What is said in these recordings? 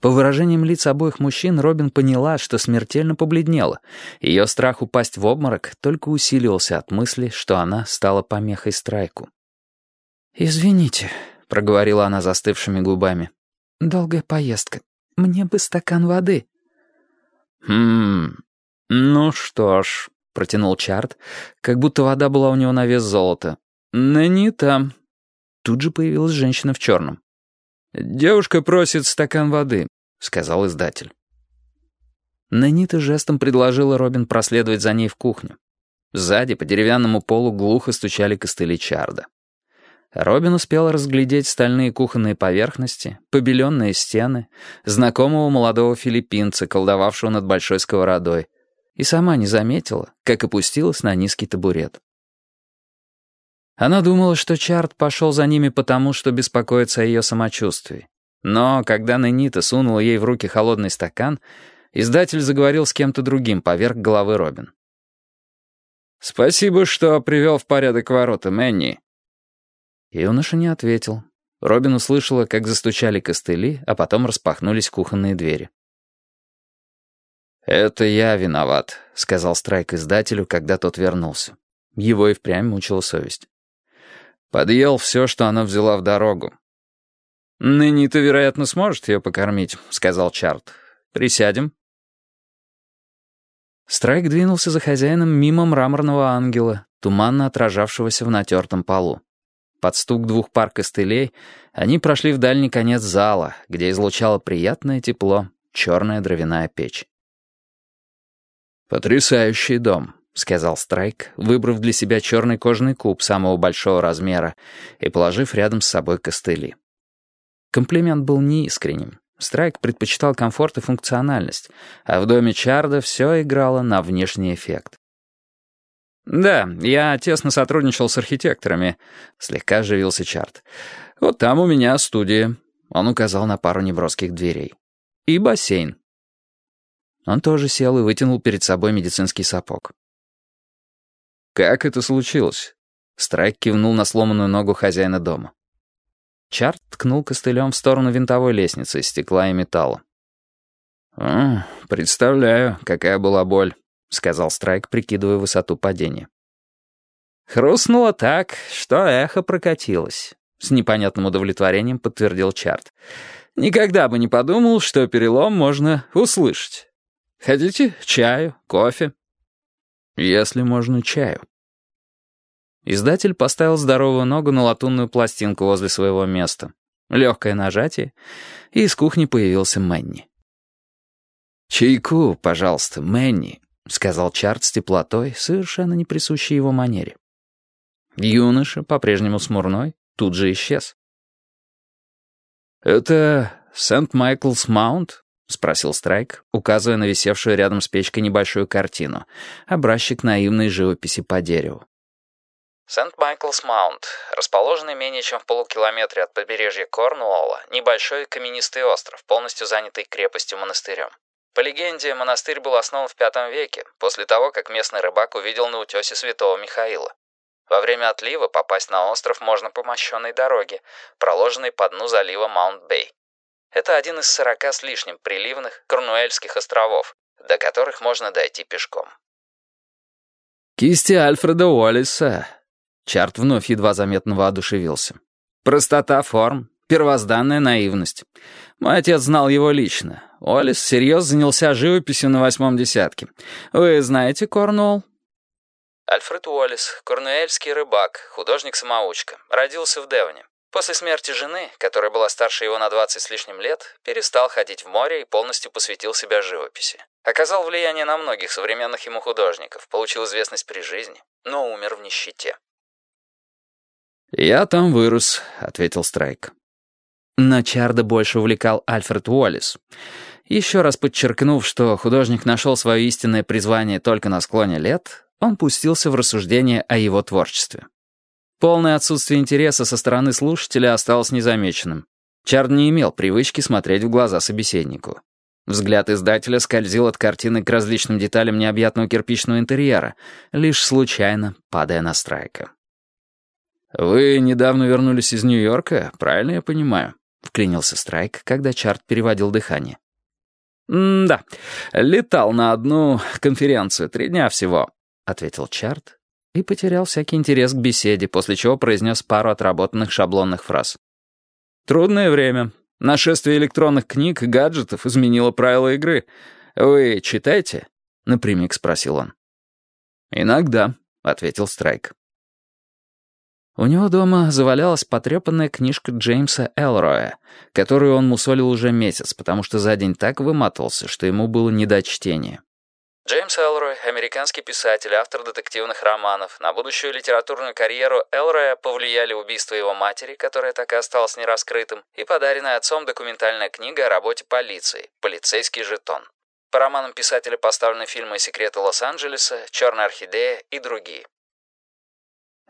По выражениям лиц обоих мужчин Робин поняла, что смертельно побледнела. Ее страх упасть в обморок только усиливался от мысли, что она стала помехой страйку. «Извините», — проговорила она застывшими губами. «Долгая поездка. Мне бы стакан воды». «Хм... Ну что ж», — протянул Чарт, как будто вода была у него на вес золота. не там. Тут же появилась женщина в черном. «Девушка просит стакан воды», — сказал издатель. Нанита жестом предложила Робин проследовать за ней в кухню. Сзади по деревянному полу глухо стучали костыли Чарда. Робин успел разглядеть стальные кухонные поверхности, побеленные стены, знакомого молодого филиппинца, колдовавшего над большой сковородой, и сама не заметила, как опустилась на низкий табурет. Она думала, что Чарт пошел за ними потому, что беспокоится о ее самочувствии. Но когда Ненита сунула ей в руки холодный стакан, издатель заговорил с кем-то другим поверх головы Робин. «Спасибо, что привел в порядок ворота, Мэнни». Юноша не ответил. Робин услышала, как застучали костыли, а потом распахнулись кухонные двери. «Это я виноват», — сказал Страйк издателю, когда тот вернулся. Его и впрямь мучила совесть. Подъел все, что она взяла в дорогу. «Ныне-то, вероятно, сможет ее покормить», — сказал Чарт. «Присядем». Страйк двинулся за хозяином мимо мраморного ангела, туманно отражавшегося в натертом полу. Под стук двух пар костылей они прошли в дальний конец зала, где излучало приятное тепло черная дровяная печь. «Потрясающий дом», — сказал Страйк, выбрав для себя черный кожаный куб самого большого размера и положив рядом с собой костыли. Комплимент был неискренним. Страйк предпочитал комфорт и функциональность, а в доме Чарда все играло на внешний эффект. «Да, я тесно сотрудничал с архитекторами», — слегка оживился Чард. «Вот там у меня студия», — он указал на пару неброских дверей. «И бассейн». Он тоже сел и вытянул перед собой медицинский сапог. «Как это случилось?» Страйк кивнул на сломанную ногу хозяина дома. Чарт ткнул костылем в сторону винтовой лестницы из стекла и металла. «О, представляю, какая была боль», — сказал Страйк, прикидывая высоту падения. «Хрустнуло так, что эхо прокатилось», — с непонятным удовлетворением подтвердил Чарт. «Никогда бы не подумал, что перелом можно услышать. Хотите чаю, кофе?» Если можно, чаю. Издатель поставил здоровую ногу на латунную пластинку возле своего места. Легкое нажатие, и из кухни появился Мэнни. «Чайку, пожалуйста, Мэнни», — сказал Чарт с теплотой, совершенно не присущей его манере. Юноша, по-прежнему смурной, тут же исчез. «Это Сент-Майклс Маунт?» — спросил Страйк, указывая на висевшую рядом с печкой небольшую картину, образчик наивной живописи по дереву. Сент-Майклс-Маунт, расположенный менее чем в полукилометре от побережья Корнуолла, небольшой каменистый остров, полностью занятый крепостью-монастырем. По легенде, монастырь был основан в V веке, после того, как местный рыбак увидел на утесе святого Михаила. Во время отлива попасть на остров можно по мощенной дороге, проложенной по дну залива Маунт-Бэй. Это один из сорока с лишним приливных Корнуэльских островов, до которых можно дойти пешком. «Кисти Альфреда Уоллиса». Чарт вновь едва заметно воодушевился. «Простота форм, первозданная наивность. Мой отец знал его лично. Уоллис всерьез занялся живописью на восьмом десятке. Вы знаете Корнуолл?» Альфред Уоллис, корнуэльский рыбак, художник-самоучка, родился в Девоне. После смерти жены, которая была старше его на 20 с лишним лет, перестал ходить в море и полностью посвятил себя живописи. Оказал влияние на многих современных ему художников, получил известность при жизни, но умер в нищете. «Я там вырос», — ответил Страйк. Но Чарда больше увлекал Альфред Уоллес. Еще раз подчеркнув, что художник нашел свое истинное призвание только на склоне лет, он пустился в рассуждение о его творчестве. Полное отсутствие интереса со стороны слушателя осталось незамеченным. Чард не имел привычки смотреть в глаза собеседнику. Взгляд издателя скользил от картины к различным деталям необъятного кирпичного интерьера, лишь случайно падая на страйка. «Вы недавно вернулись из Нью-Йорка, правильно я понимаю?» — вклинился Страйк, когда Чарт переводил дыхание. «Да, летал на одну конференцию, три дня всего», — ответил Чарт и потерял всякий интерес к беседе, после чего произнес пару отработанных шаблонных фраз. «Трудное время. Нашествие электронных книг и гаджетов изменило правила игры. Вы читаете?» — напрямик спросил он. «Иногда», — ответил Страйк. У него дома завалялась потрепанная книжка Джеймса Элроя, которую он мусолил уже месяц, потому что за день так выматывался, что ему было не до чтения. Джеймс Элрой — американский писатель, автор детективных романов. На будущую литературную карьеру Элроя повлияли убийство его матери, которое так и осталось нераскрытым, и подаренная отцом документальная книга о работе полиции «Полицейский жетон». По романам писателя поставлены фильмы «Секреты Лос-Анджелеса», «Черная орхидея» и другие.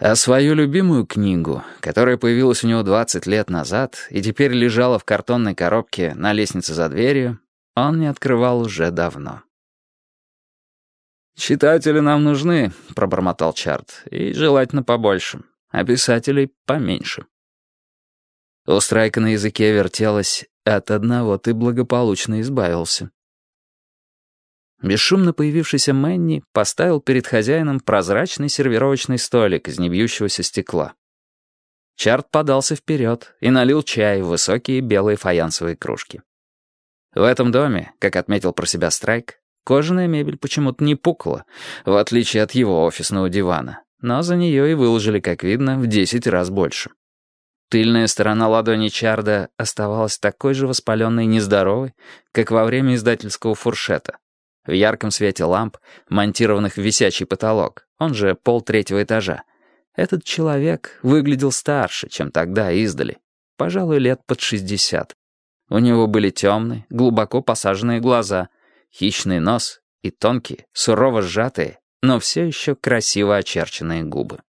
А свою любимую книгу, которая появилась у него 20 лет назад и теперь лежала в картонной коробке на лестнице за дверью, он не открывал уже давно. «Читатели нам нужны», — пробормотал Чарт, — «и желательно побольше, а писателей поменьше». У Страйка на языке вертелось «от одного ты благополучно избавился». Бесшумно появившийся Мэнни поставил перед хозяином прозрачный сервировочный столик из небьющегося стекла. Чарт подался вперед и налил чай в высокие белые фаянсовые кружки. В этом доме, как отметил про себя Страйк, кожаная мебель почему-то не пукла, в отличие от его офисного дивана, но за нее и выложили, как видно, в десять раз больше. Тыльная сторона ладони Чарда оставалась такой же воспаленной и нездоровой, как во время издательского фуршета. В ярком свете ламп, монтированных в висячий потолок, он же пол третьего этажа, этот человек выглядел старше, чем тогда издали. Пожалуй, лет под шестьдесят. У него были темные, глубоко посаженные глаза, хищный нос и тонкие, сурово сжатые, но все еще красиво очерченные губы.